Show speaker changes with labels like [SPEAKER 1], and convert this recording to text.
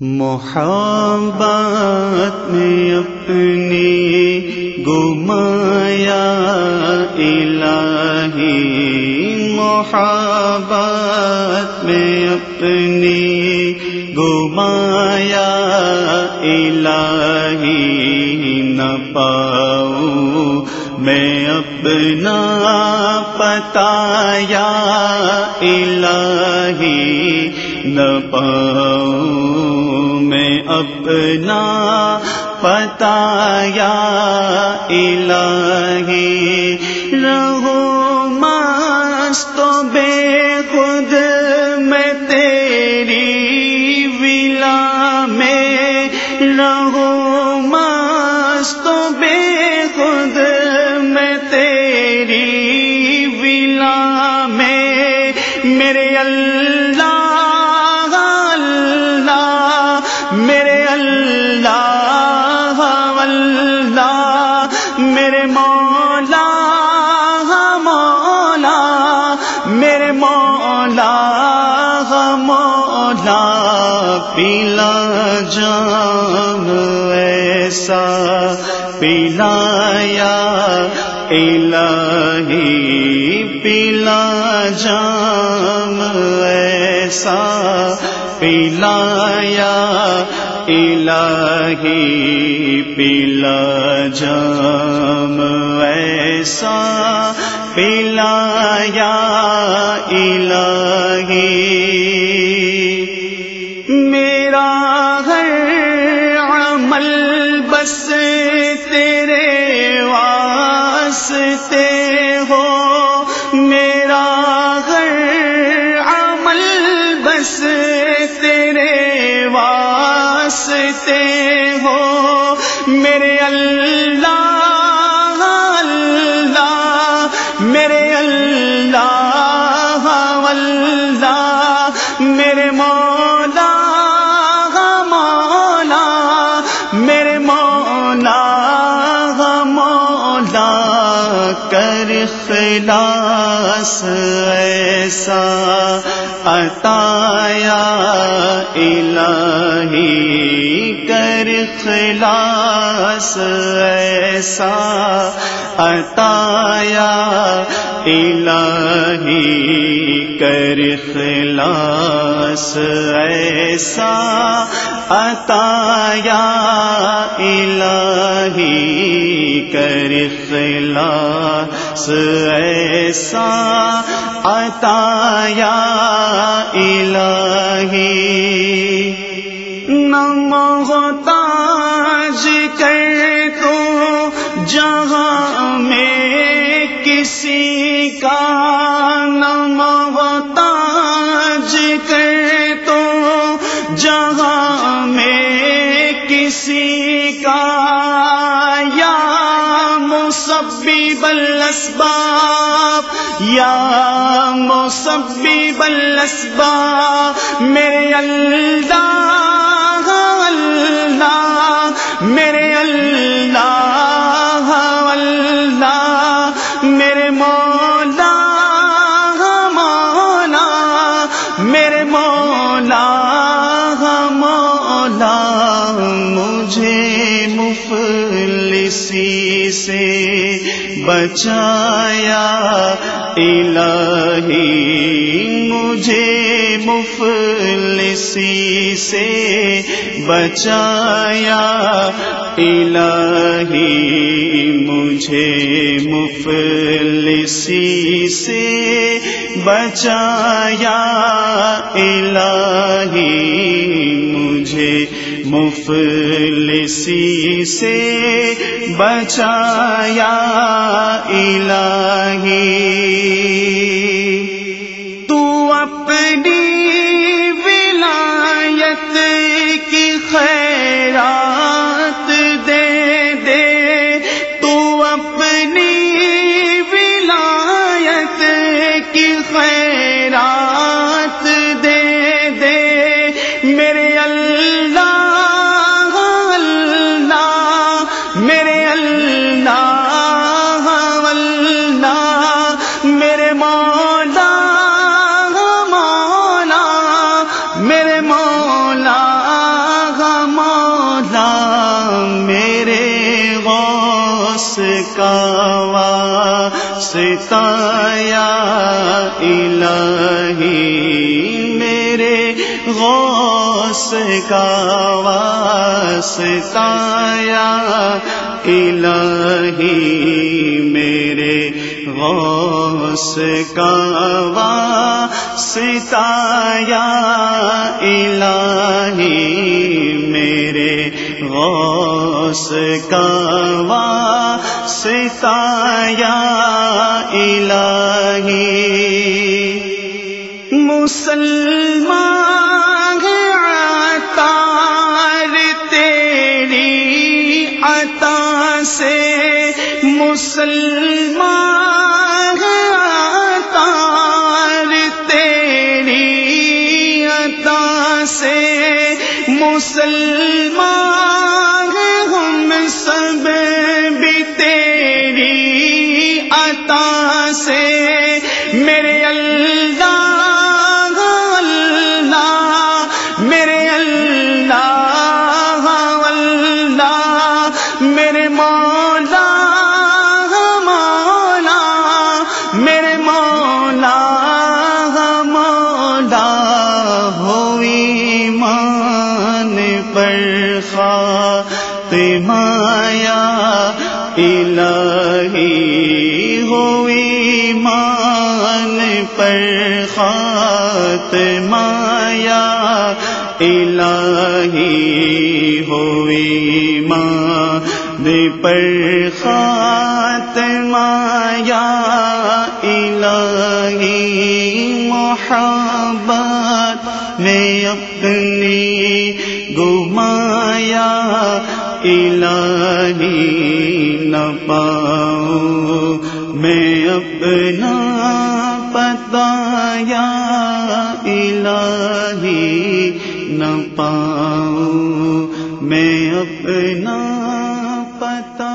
[SPEAKER 1] محبت میں اپنی گمایا الہی محبت میں اپنی گمایا الہی نہ پاؤں میں اپنا پتایا الہی نہ پاؤں میں اپنا پتایا الہی رہو، مست بے خود میں تیری ولا میں رہو، مست بے خود میں تیری ولا میں، میرے اللہ مولا مولا پیلا جام ایسا پلایا الہی پیلا جام ایسا پلایا الہی پلا جام ایسا پلایا الہی۔ میرا ہر عمل بس تیرے واسطے ہو۔ واسطے ہو۔ میرے اللہ اللہ۔ میرے اللہ اللہ۔ میرے مولا مولا۔ میرے مولا مولا۔ کر خلاص ایسا عطایا الہی کر خلاص ایسا عطایا الہی کر خلاص ایسا عطایا الہی کر خلاص، ایسا عطایا الہی۔ نمو نمحتاج کر تو جہاں میں کسی کا نمحتاج کر تو جہاں میں کسی کا مسبب الاسباب یا مسبب الاسباب میرے اللہ اللہ، میرے اللہ اللہ، میرے مولا مولا، میرے مولا مولا، مجھے مفلسی سے بچایا الہی۔ مجھے مفلسی سے بچایا الہی۔ مجھے مفلسی سے بچایا الہی۔ مفلسی سے بچایا الہی۔ تو اپنی ولایت کی خیرات دے دے۔ تو اپنی ولایت کی خیرات ستایا الہی میرے غوث کا واسطایا، الہی میرے غوث کا واسطایا، الہی میرے غوث کا واسطایا۔ الہی مسلمان عطار تیری عطا سے مسلمان عطار تیری عطا سے مسلمان ہم سب بھی تیری سے میرے اللہ اللہ، میرے اللہ اللہ، میرے مولا مولا، میرے مولا مولا، ہوئی مان پر خاتمایا الہی ہوئی مان پر خاتمایا الہی ہوئی مان پر خاتمایا الہی محبت میں اپنی گمایا الہی نہ پاؤں۔ میں اپنا پتا یا الہی نہ پاؤں۔ میں اپنا پتا